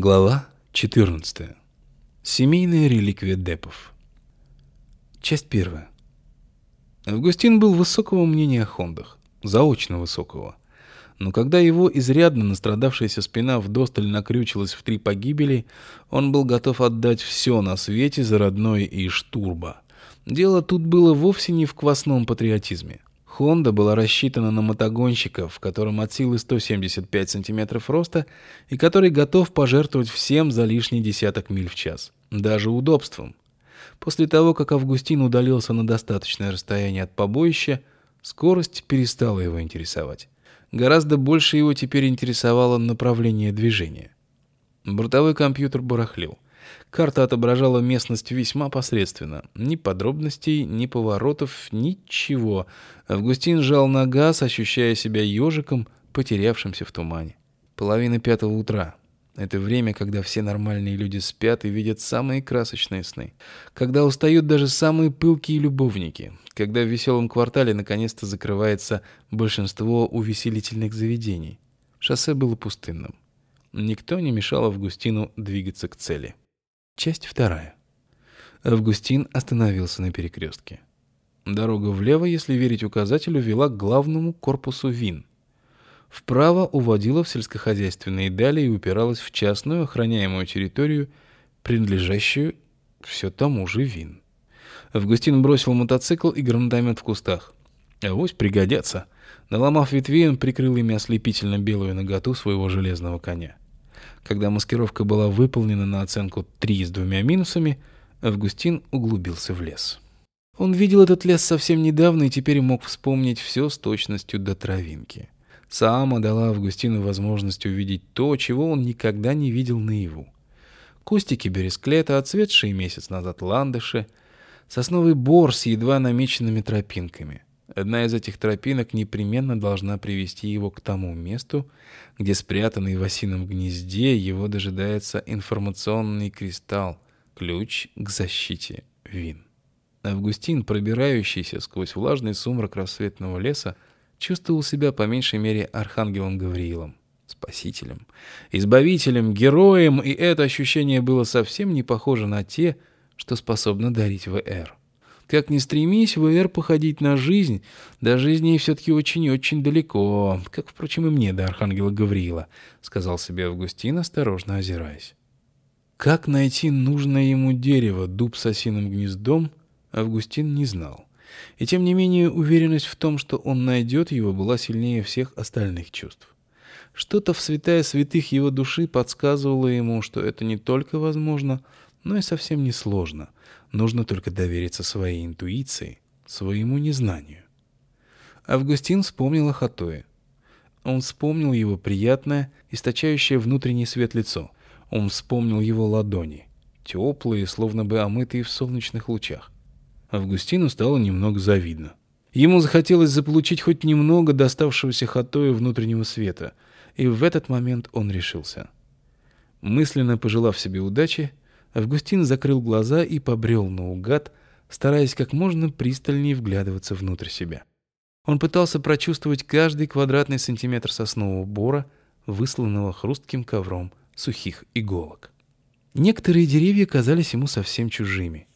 Глава 14. Семейная реликвия Депов. Часть первая. Августин был высокого мнения о Хондах, заочно высокого. Но когда его изрядно настрадавшаяся спина вдосталь накрючилась в три погибели, он был готов отдать все на свете за родной Иштурба. Дело тут было вовсе не в квасном патриотизме. Honda была рассчитана на мотогонщика, в котором от силы 175 сантиметров роста и который готов пожертвовать всем за лишний десяток миль в час, даже удобством. После того, как Августин удалился на достаточное расстояние от побоища, скорость перестала его интересовать. Гораздо больше его теперь интересовало направление движения. Бортовой компьютер барахлил. Карта отображала местность весьма посредственно. Ни подробностей, ни поворотов, ничего. Августин жал на газ, ощущая себя ежиком, потерявшимся в тумане. Половина пятого утра. Это время, когда все нормальные люди спят и видят самые красочные сны. Когда устают даже самые пылкие любовники. Когда в веселом квартале наконец-то закрывается большинство увеселительных заведений. Шоссе было пустынным. Никто не мешал Августину двигаться к цели. Часть вторая. Августин остановился на перекрестке. Дорога влево, если верить указателю, вела к главному корпусу ВИН. Вправо уводила в сельскохозяйственные дали и упиралась в частную охраняемую территорию, принадлежащую все тому же ВИН. Августин бросил мотоцикл и гранатомет в кустах. Авось пригодятся. Наломав ветвей, он прикрыл ими ослепительно белую наготу своего железного коня. Когда маскировка была выполнена на оценку 3 с двумя минусами, Августин углубился в лес. Он видел этот лес совсем недавно и теперь мог вспомнить все с точностью до травинки. Саама дала Августину возможность увидеть то, чего он никогда не видел наяву. Кустики бересклета, отцветшие месяц назад ландыши, сосновый бор с едва намеченными тропинками. Одна из этих тропинок непременно должна привести его к тому месту, где спрятанный в осином гнезде его дожидается информационный кристалл, ключ к защите вин. Августин, пробирающийся сквозь влажный сумрак рассветного леса, чувствовал себя по меньшей мере архангелом Гавриилом, спасителем, избавителем, героем, и это ощущение было совсем не похоже на те, что способно дарить ВР. Как ни стремись, ВР походить на жизнь, до жизни все-таки очень-очень далеко, как, впрочем, и мне до Архангела Гавриила, — сказал себе Августин, осторожно озираясь. Как найти нужное ему дерево, дуб с осиным гнездом, Августин не знал. И тем не менее уверенность в том, что он найдет его, была сильнее всех остальных чувств. Что-то в святая святых его души подсказывало ему, что это не только возможно, но и совсем не сложно — Нужно только довериться своей интуиции, своему незнанию. Августин вспомнил о Хатое. Он вспомнил его приятное, источающее внутренний свет лицо. Он вспомнил его ладони, теплые, словно бы омытые в солнечных лучах. Августину стало немного завидно. Ему захотелось заполучить хоть немного доставшегося Хатою внутреннего света, и в этот момент он решился. Мысленно пожелав себе удачи, Августин закрыл глаза и побрел наугад, стараясь как можно пристальнее вглядываться внутрь себя. Он пытался прочувствовать каждый квадратный сантиметр соснового бора, высланного хрустким ковром сухих иголок. Некоторые деревья казались ему совсем чужими.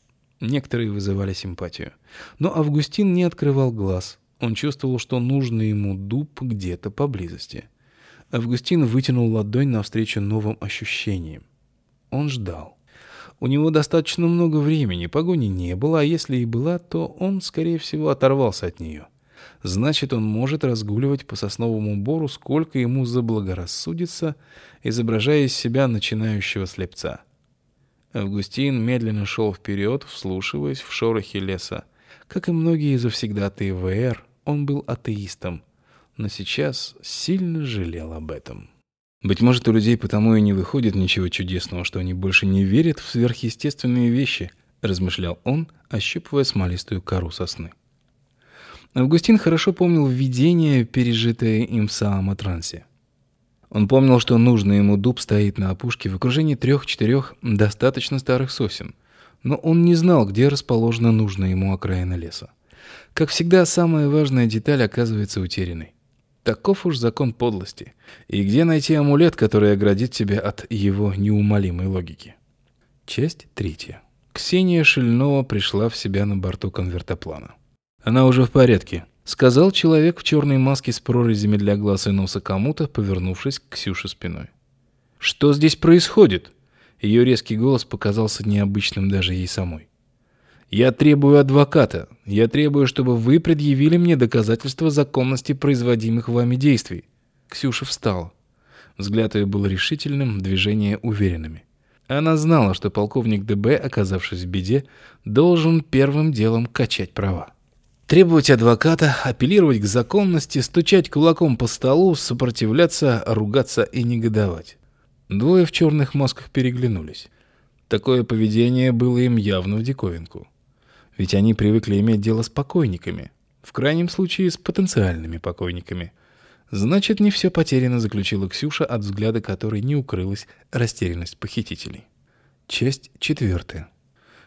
Некоторые вызывали симпатию. Но Августин не открывал глаз. Он чувствовал, что нужный ему дуб где-то поблизости. Августин вытянул ладонь навстречу новым ощущениям. Он ждал. У него достаточно много времени, погони не было, а если и была, то он, скорее всего, оторвался от нее. Значит, он может разгуливать по сосновому бору, сколько ему заблагорассудится, изображая из себя начинающего слепца. Августин медленно шел вперед, вслушиваясь в шорохи леса. Как и многие завсегдатые ВР, он был атеистом, но сейчас сильно жалел об этом. Быть может, у людей потому и не выходит ничего чудесного, что они больше не верят в сверхъестественные вещи, размышлял он, ощупывая смолистую кору сосны. Августин хорошо помнил видение, пережитое им в Саама-трансе. Он помнил, что нужный ему дуб стоит на опушке в окружении трех-четырех достаточно старых сосен, но он не знал, где расположена нужная ему окраина леса. Как всегда, самая важная деталь оказывается утерянной. Таков уж закон подлости. И где найти амулет, который оградит тебя от его неумолимой логики? Часть третья. Ксения Шильнова пришла в себя на борту конвертоплана. «Она уже в порядке», — сказал человек в черной маске с прорезями для глаз и носа кому-то, повернувшись к Ксюше спиной. «Что здесь происходит?» Ее резкий голос показался необычным даже ей самой. «Я требую адвоката. Я требую, чтобы вы предъявили мне доказательства законности производимых вами действий». Ксюша встала. Взгляд ее был решительным, движения уверенными. Она знала, что полковник ДБ, оказавшись в беде, должен первым делом качать права. Требовать адвоката, апеллировать к законности, стучать кулаком по столу, сопротивляться, ругаться и негодовать. Двое в черных масках переглянулись. Такое поведение было им явно в диковинку. Ведь они привыкли иметь дело с покойниками, в крайнем случае с потенциальными покойниками. Значит, не все потеряно, заключила Ксюша, от взгляда которой не укрылась растерянность похитителей. Часть четвертая.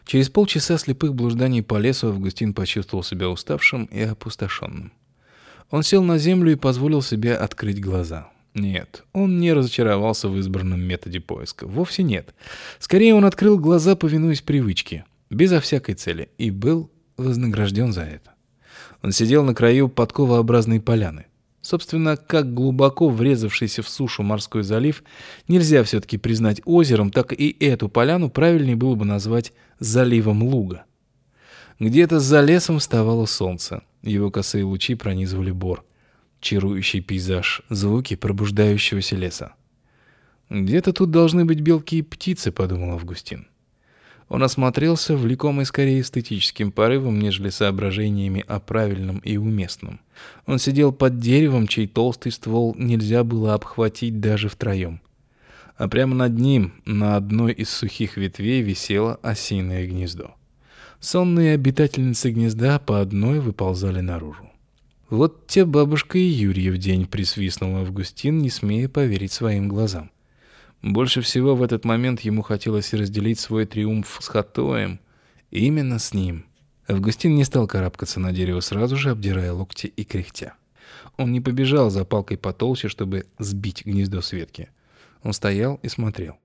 Через полчаса слепых блужданий по лесу Августин почувствовал себя уставшим и опустошенным. Он сел на землю и позволил себе открыть глаза. Нет, он не разочаровался в избранном методе поиска. Вовсе нет. Скорее, он открыл глаза, повинуясь привычке, безо всякой цели, и был вознагражден за это. Он сидел на краю подковообразной поляны. Собственно, как глубоко врезавшийся в сушу морской залив нельзя все-таки признать озером, так и эту поляну правильнее было бы назвать заливом луга. Где-то за лесом вставало солнце, его косые лучи пронизывали бор — чарующий пейзаж, звуки пробуждающегося леса. «Где-то тут должны быть белки и птицы», — подумал Августин. Он осмотрелся, влекомый скорее эстетическим порывом, нежели соображениями о правильном и уместном. Он сидел под деревом, чей толстый ствол нельзя было обхватить даже втроем. А прямо над ним, на одной из сухих ветвей, висело осиное гнездо. Сонные обитательницы гнезда по одной выползали наружу. Вот те бабушка и Юрий в день присвистнул Августин, не смея поверить своим глазам. Больше всего в этот момент ему хотелось разделить свой триумф с Хатоем. Именно с ним. Августин не стал карабкаться на дерево сразу же, обдирая локти и кряхтя. Он не побежал за палкой потолще, чтобы сбить гнездо с ветки. Он стоял и смотрел.